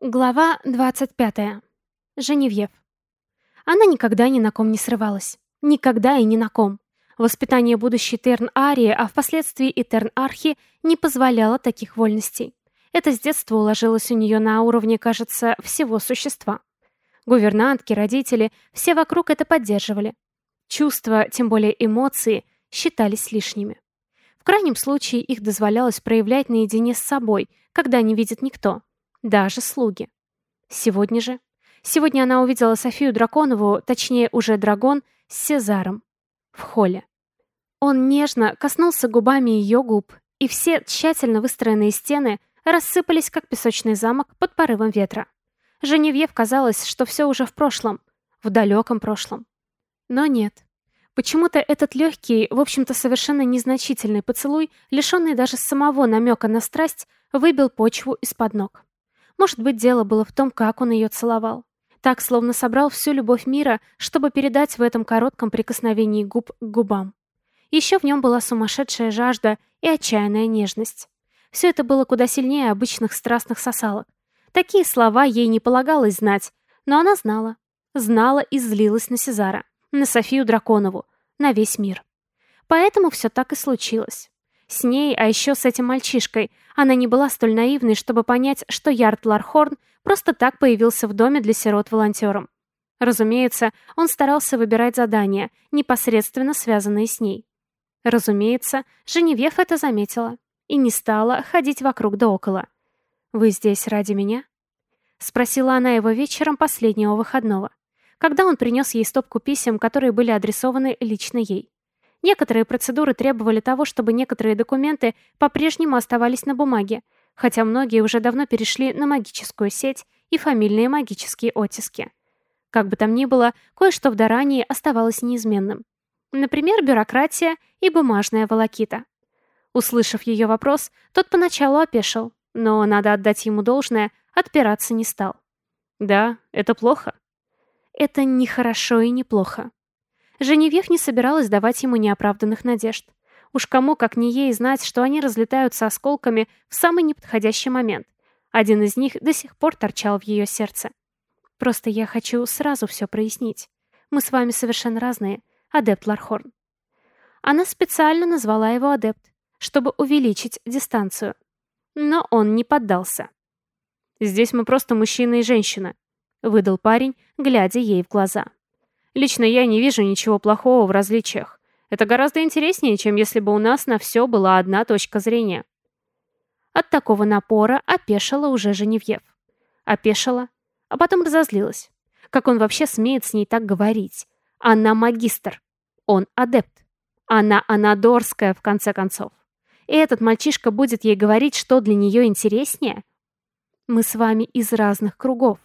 Глава 25. Женевьев. Она никогда ни на ком не срывалась. Никогда и ни на ком. Воспитание будущей Терн-Арии, а впоследствии и Терн-Архи, не позволяло таких вольностей. Это с детства уложилось у нее на уровне, кажется, всего существа. Гувернантки, родители, все вокруг это поддерживали. Чувства, тем более эмоции, считались лишними. В крайнем случае их дозволялось проявлять наедине с собой, когда не видит никто. Даже слуги. Сегодня же. Сегодня она увидела Софию Драконову, точнее уже Драгон, с Сезаром. В холле. Он нежно коснулся губами ее губ, и все тщательно выстроенные стены рассыпались, как песочный замок под порывом ветра. Женевьев казалось, что все уже в прошлом, в далеком прошлом. Но нет. Почему-то этот легкий, в общем-то совершенно незначительный поцелуй, лишенный даже самого намека на страсть, выбил почву из-под ног. Может быть, дело было в том, как он ее целовал. Так, словно собрал всю любовь мира, чтобы передать в этом коротком прикосновении губ к губам. Еще в нем была сумасшедшая жажда и отчаянная нежность. Все это было куда сильнее обычных страстных сосалок. Такие слова ей не полагалось знать, но она знала. Знала и злилась на Сезара, на Софию Драконову, на весь мир. Поэтому все так и случилось. С ней, а еще с этим мальчишкой, она не была столь наивной, чтобы понять, что Ярд Лархорн просто так появился в доме для сирот волонтером. Разумеется, он старался выбирать задания, непосредственно связанные с ней. Разумеется, Женевьев это заметила и не стала ходить вокруг да около. «Вы здесь ради меня?» Спросила она его вечером последнего выходного, когда он принес ей стопку писем, которые были адресованы лично ей. Некоторые процедуры требовали того, чтобы некоторые документы по-прежнему оставались на бумаге, хотя многие уже давно перешли на магическую сеть и фамильные магические оттиски. Как бы там ни было, кое-что в Дарании оставалось неизменным. Например, бюрократия и бумажная волокита. Услышав ее вопрос, тот поначалу опешил, но, надо отдать ему должное, отпираться не стал. «Да, это плохо». «Это не хорошо и не плохо. Женевьев не собиралась давать ему неоправданных надежд. Уж кому, как не ей, знать, что они разлетаются осколками в самый неподходящий момент. Один из них до сих пор торчал в ее сердце. Просто я хочу сразу все прояснить. Мы с вами совершенно разные, адепт Лархорн. Она специально назвала его адепт, чтобы увеличить дистанцию. Но он не поддался. «Здесь мы просто мужчина и женщина», — выдал парень, глядя ей в глаза. Лично я не вижу ничего плохого в различиях. Это гораздо интереснее, чем если бы у нас на все была одна точка зрения. От такого напора опешила уже Женевьев. Опешила, а потом разозлилась. Как он вообще смеет с ней так говорить? Она магистр. Он адепт. Она анадорская, в конце концов. И этот мальчишка будет ей говорить, что для нее интереснее? Мы с вами из разных кругов.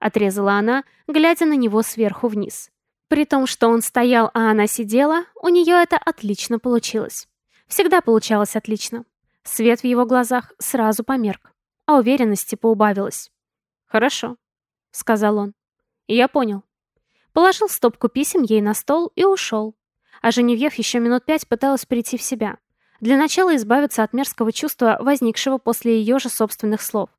Отрезала она, глядя на него сверху вниз. При том, что он стоял, а она сидела, у нее это отлично получилось. Всегда получалось отлично. Свет в его глазах сразу померк, а уверенности поубавилось. «Хорошо», — сказал он. «Я понял». Положил стопку писем ей на стол и ушел. А Женевьев еще минут пять пыталась прийти в себя. Для начала избавиться от мерзкого чувства, возникшего после ее же собственных слов.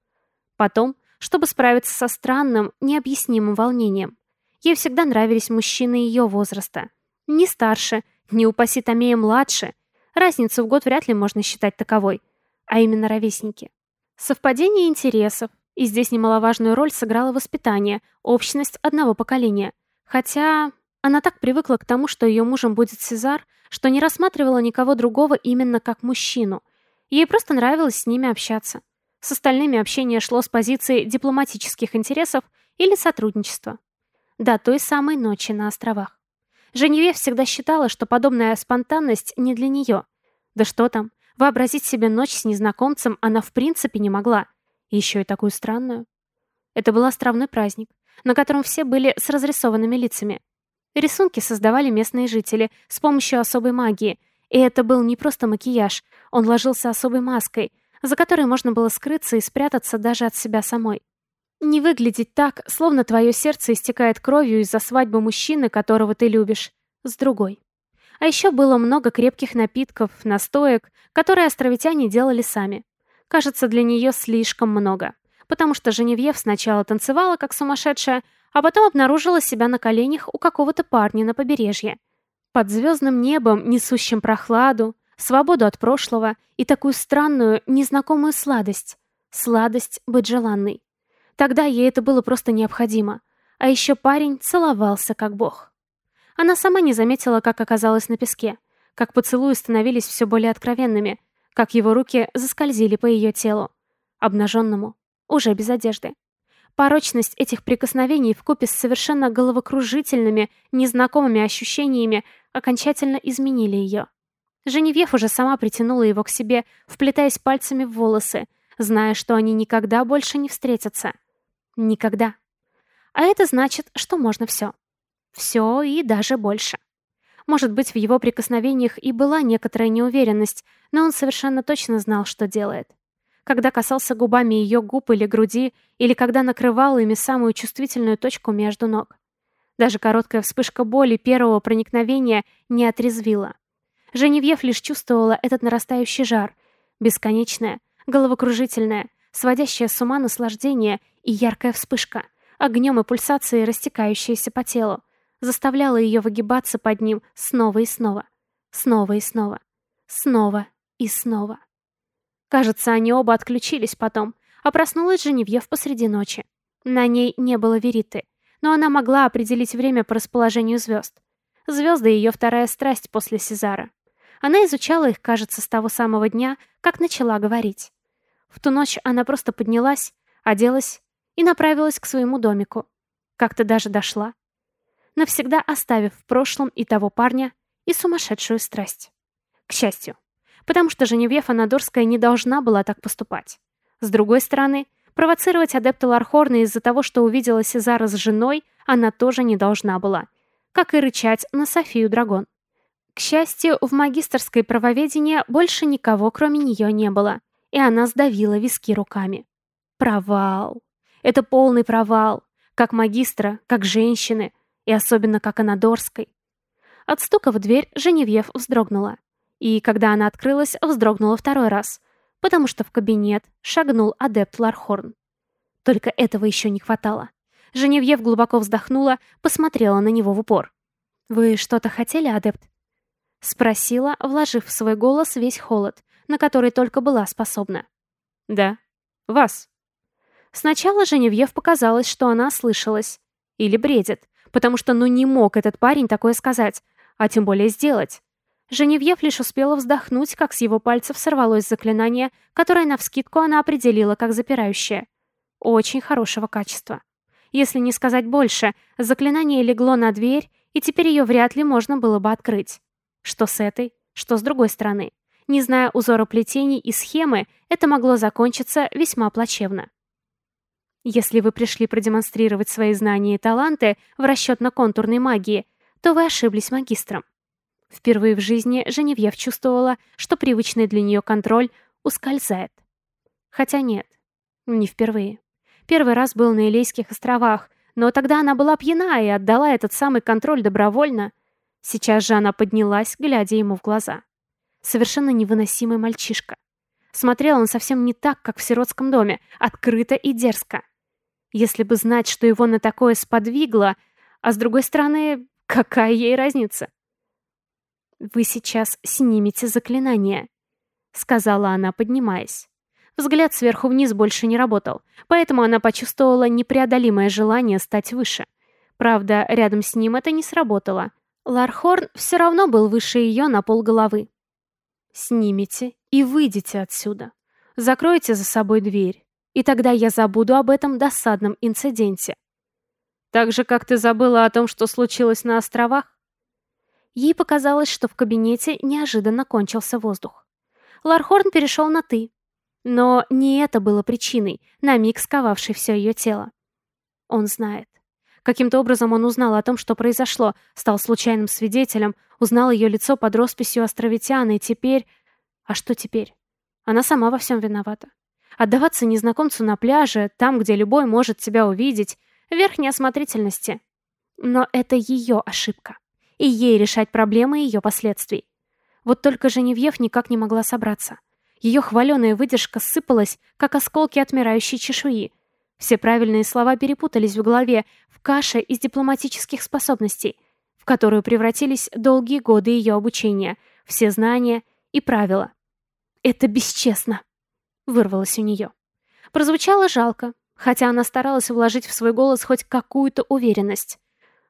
Потом, чтобы справиться со странным, необъяснимым волнением. Ей всегда нравились мужчины ее возраста. Не старше, не упаси Томея младше. Разницу в год вряд ли можно считать таковой. А именно ровесники. Совпадение интересов. И здесь немаловажную роль сыграло воспитание, общность одного поколения. Хотя она так привыкла к тому, что ее мужем будет Сезар, что не рассматривала никого другого именно как мужчину. Ей просто нравилось с ними общаться. С остальными общение шло с позиции дипломатических интересов или сотрудничества до той самой ночи на островах. Женевьев всегда считала, что подобная спонтанность не для нее. Да что там, вообразить себе ночь с незнакомцем она в принципе не могла. еще и такую странную. Это был островной праздник, на котором все были с разрисованными лицами. Рисунки создавали местные жители с помощью особой магии, и это был не просто макияж, он ложился особой маской, за которой можно было скрыться и спрятаться даже от себя самой. Не выглядеть так, словно твое сердце истекает кровью из-за свадьбы мужчины, которого ты любишь, с другой. А еще было много крепких напитков, настоек, которые островитяне делали сами. Кажется, для нее слишком много. потому что Женевьев сначала танцевала как сумасшедшая, а потом обнаружила себя на коленях у какого-то парня на побережье. Под звездным небом, несущим прохладу, свободу от прошлого и такую странную, незнакомую сладость. Сладость быть желанной. Тогда ей это было просто необходимо. А еще парень целовался как бог. Она сама не заметила, как оказалась на песке, как поцелуи становились все более откровенными, как его руки заскользили по ее телу, обнаженному, уже без одежды. Порочность этих прикосновений вкупе с совершенно головокружительными, незнакомыми ощущениями окончательно изменили ее. Женевьев уже сама притянула его к себе, вплетаясь пальцами в волосы, зная, что они никогда больше не встретятся. Никогда. А это значит, что можно все. Все и даже больше. Может быть, в его прикосновениях и была некоторая неуверенность, но он совершенно точно знал, что делает. Когда касался губами ее губ или груди, или когда накрывал ими самую чувствительную точку между ног. Даже короткая вспышка боли первого проникновения не отрезвила. Женевьев лишь чувствовала этот нарастающий жар, бесконечное, головокружительное, сводящее с ума наслаждение и яркая вспышка, огнем и пульсацией растекающаяся по телу, заставляла ее выгибаться под ним снова и снова, снова и снова, снова и снова. Кажется, они оба отключились потом, а проснулась Женевьев посреди ночи. На ней не было вериты, но она могла определить время по расположению звезд. Звезды — ее вторая страсть после Сезара. Она изучала их, кажется, с того самого дня, как начала говорить. В ту ночь она просто поднялась, оделась и направилась к своему домику. Как-то даже дошла. Навсегда оставив в прошлом и того парня, и сумасшедшую страсть. К счастью. Потому что Женевьев Анадорская не должна была так поступать. С другой стороны, провоцировать адепта Лархорна из-за того, что увидела Сезара с женой, она тоже не должна была. Как и рычать на Софию Драгон. К счастью, в магистрской правоведении больше никого, кроме нее, не было, и она сдавила виски руками. Провал. Это полный провал. Как магистра, как женщины, и особенно как Анадорской. От стука в дверь Женевьев вздрогнула. И когда она открылась, вздрогнула второй раз, потому что в кабинет шагнул адепт Лархорн. Только этого еще не хватало. Женевьев глубоко вздохнула, посмотрела на него в упор. «Вы что-то хотели, адепт?» Спросила, вложив в свой голос весь холод, на который только была способна. «Да. Вас». Сначала Женевьев показалось, что она слышалась. Или бредит, потому что ну не мог этот парень такое сказать, а тем более сделать. Женевьев лишь успела вздохнуть, как с его пальцев сорвалось заклинание, которое навскидку она определила как запирающее. Очень хорошего качества. Если не сказать больше, заклинание легло на дверь, и теперь ее вряд ли можно было бы открыть. Что с этой, что с другой стороны. Не зная узора плетений и схемы, это могло закончиться весьма плачевно. Если вы пришли продемонстрировать свои знания и таланты в расчетно-контурной магии, то вы ошиблись магистром. Впервые в жизни Женевьев чувствовала, что привычный для нее контроль ускользает. Хотя нет, не впервые. Первый раз был на Илейских островах, но тогда она была пьяна и отдала этот самый контроль добровольно — Сейчас же она поднялась, глядя ему в глаза. Совершенно невыносимый мальчишка. Смотрел он совсем не так, как в сиротском доме, открыто и дерзко. Если бы знать, что его на такое сподвигло, а с другой стороны, какая ей разница? «Вы сейчас снимете заклинание», — сказала она, поднимаясь. Взгляд сверху вниз больше не работал, поэтому она почувствовала непреодолимое желание стать выше. Правда, рядом с ним это не сработало — Лархорн все равно был выше ее на полголовы. «Снимите и выйдите отсюда. Закройте за собой дверь, и тогда я забуду об этом досадном инциденте». «Так же, как ты забыла о том, что случилось на островах?» Ей показалось, что в кабинете неожиданно кончился воздух. Лархорн перешел на «ты». Но не это было причиной, на миг сковавшей все ее тело. Он знает. Каким-то образом он узнал о том, что произошло, стал случайным свидетелем, узнал ее лицо под росписью островитяна, и теперь... А что теперь? Она сама во всем виновата. Отдаваться незнакомцу на пляже, там, где любой может тебя увидеть, верх неосмотрительности. Но это ее ошибка. И ей решать проблемы ее последствий. Вот только Женевьев никак не могла собраться. Ее хваленая выдержка сыпалась, как осколки отмирающей чешуи. Все правильные слова перепутались в голове, в каше из дипломатических способностей, в которую превратились долгие годы ее обучения, все знания и правила. «Это бесчестно!» — вырвалось у нее. Прозвучало жалко, хотя она старалась вложить в свой голос хоть какую-то уверенность.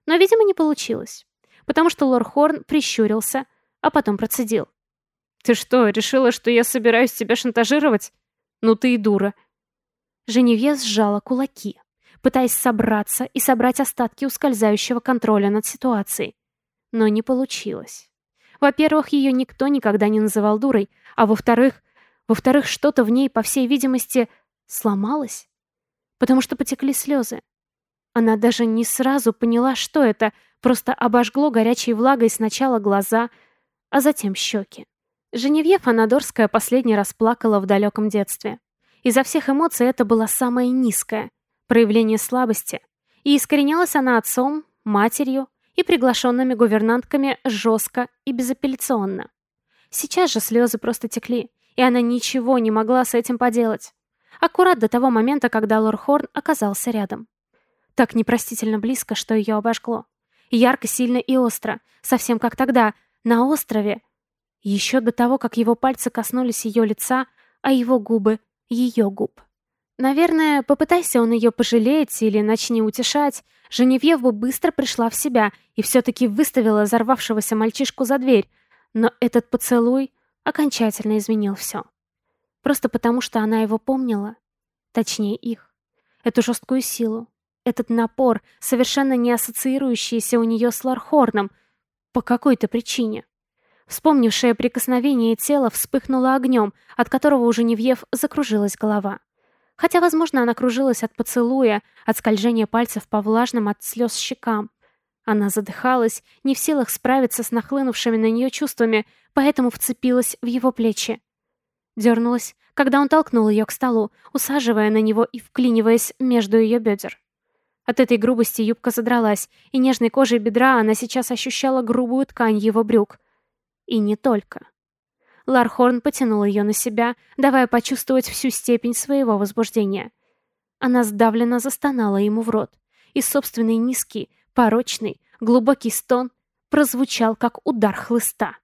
Но, видимо, не получилось, потому что Лор Хорн прищурился, а потом процедил. «Ты что, решила, что я собираюсь тебя шантажировать? Ну ты и дура!» Женевье сжала кулаки, пытаясь собраться и собрать остатки ускользающего контроля над ситуацией. Но не получилось. Во-первых, ее никто никогда не называл дурой, а во-вторых, во-вторых, что-то в ней, по всей видимости, сломалось, потому что потекли слезы. Она даже не сразу поняла, что это, просто обожгло горячей влагой сначала глаза, а затем щеки. Женевьев Анадорская последний раз плакала в далеком детстве. Изо всех эмоций это было самое низкое — проявление слабости. И искоренялась она отцом, матерью и приглашенными гувернантками жестко и безапелляционно. Сейчас же слезы просто текли, и она ничего не могла с этим поделать. Аккурат до того момента, когда Лорхорн оказался рядом. Так непростительно близко, что ее обожгло. Ярко, сильно и остро, совсем как тогда, на острове, еще до того, как его пальцы коснулись ее лица, а его губы — ее губ. Наверное, попытайся он ее пожалеть или начни утешать, Женевьев бы быстро пришла в себя и все-таки выставила взорвавшегося мальчишку за дверь, но этот поцелуй окончательно изменил все. Просто потому, что она его помнила, точнее их, эту жесткую силу, этот напор, совершенно не ассоциирующийся у нее с Лархорном, по какой-то причине. Вспомнившее прикосновение тела вспыхнуло огнем, от которого у Женевьев закружилась голова. Хотя, возможно, она кружилась от поцелуя, от скольжения пальцев по влажным от слез щекам. Она задыхалась, не в силах справиться с нахлынувшими на нее чувствами, поэтому вцепилась в его плечи. Дернулась, когда он толкнул ее к столу, усаживая на него и вклиниваясь между ее бедер. От этой грубости юбка задралась, и нежной кожей бедра она сейчас ощущала грубую ткань его брюк. И не только. Лархорн потянул ее на себя, давая почувствовать всю степень своего возбуждения. Она сдавленно застонала ему в рот, и собственный низкий, порочный, глубокий стон прозвучал, как удар хлыста.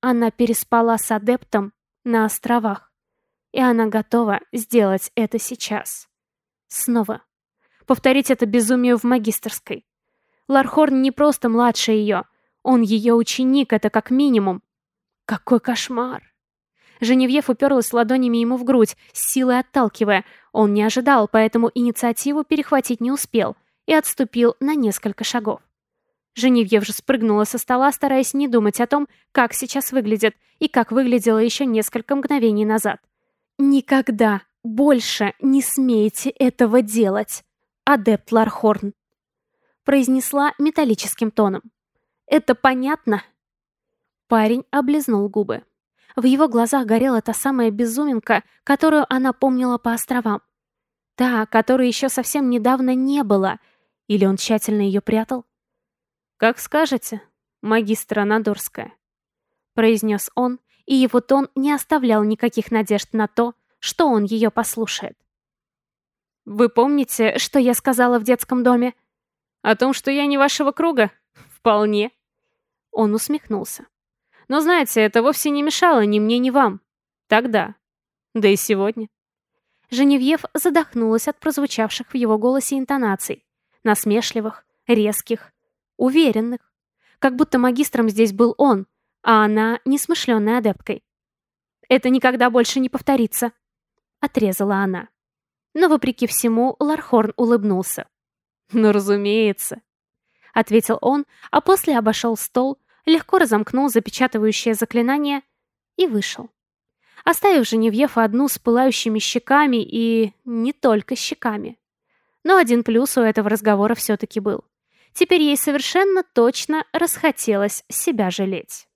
Она переспала с адептом на островах, и она готова сделать это сейчас. Снова. Повторить это безумие в магистерской. Лархорн не просто младше ее — он ее ученик, это как минимум. Какой кошмар! Женевьев уперлась ладонями ему в грудь, с силой отталкивая. Он не ожидал, поэтому инициативу перехватить не успел и отступил на несколько шагов. Женевьев же спрыгнула со стола, стараясь не думать о том, как сейчас выглядит и как выглядела еще несколько мгновений назад. «Никогда больше не смейте этого делать, адепт Лархорн», произнесла металлическим тоном. Это понятно?» Парень облизнул губы. В его глазах горела та самая безуминка, которую она помнила по островам. Та, которой еще совсем недавно не было. Или он тщательно ее прятал? «Как скажете, магистра Надорская», — произнес он, и его тон не оставлял никаких надежд на то, что он ее послушает. «Вы помните, что я сказала в детском доме? О том, что я не вашего круга? Вполне». Он усмехнулся. «Но знаете, это вовсе не мешало ни мне, ни вам. Тогда. Да и сегодня». Женевьев задохнулась от прозвучавших в его голосе интонаций. Насмешливых, резких, уверенных. Как будто магистром здесь был он, а она несмышленной адепткой. «Это никогда больше не повторится», — отрезала она. Но, вопреки всему, Лархорн улыбнулся. «Ну, разумеется», — ответил он, а после обошел стол, легко разомкнул запечатывающее заклинание и вышел. Оставив Женевьефа одну с пылающими щеками и не только щеками. Но один плюс у этого разговора все-таки был. Теперь ей совершенно точно расхотелось себя жалеть.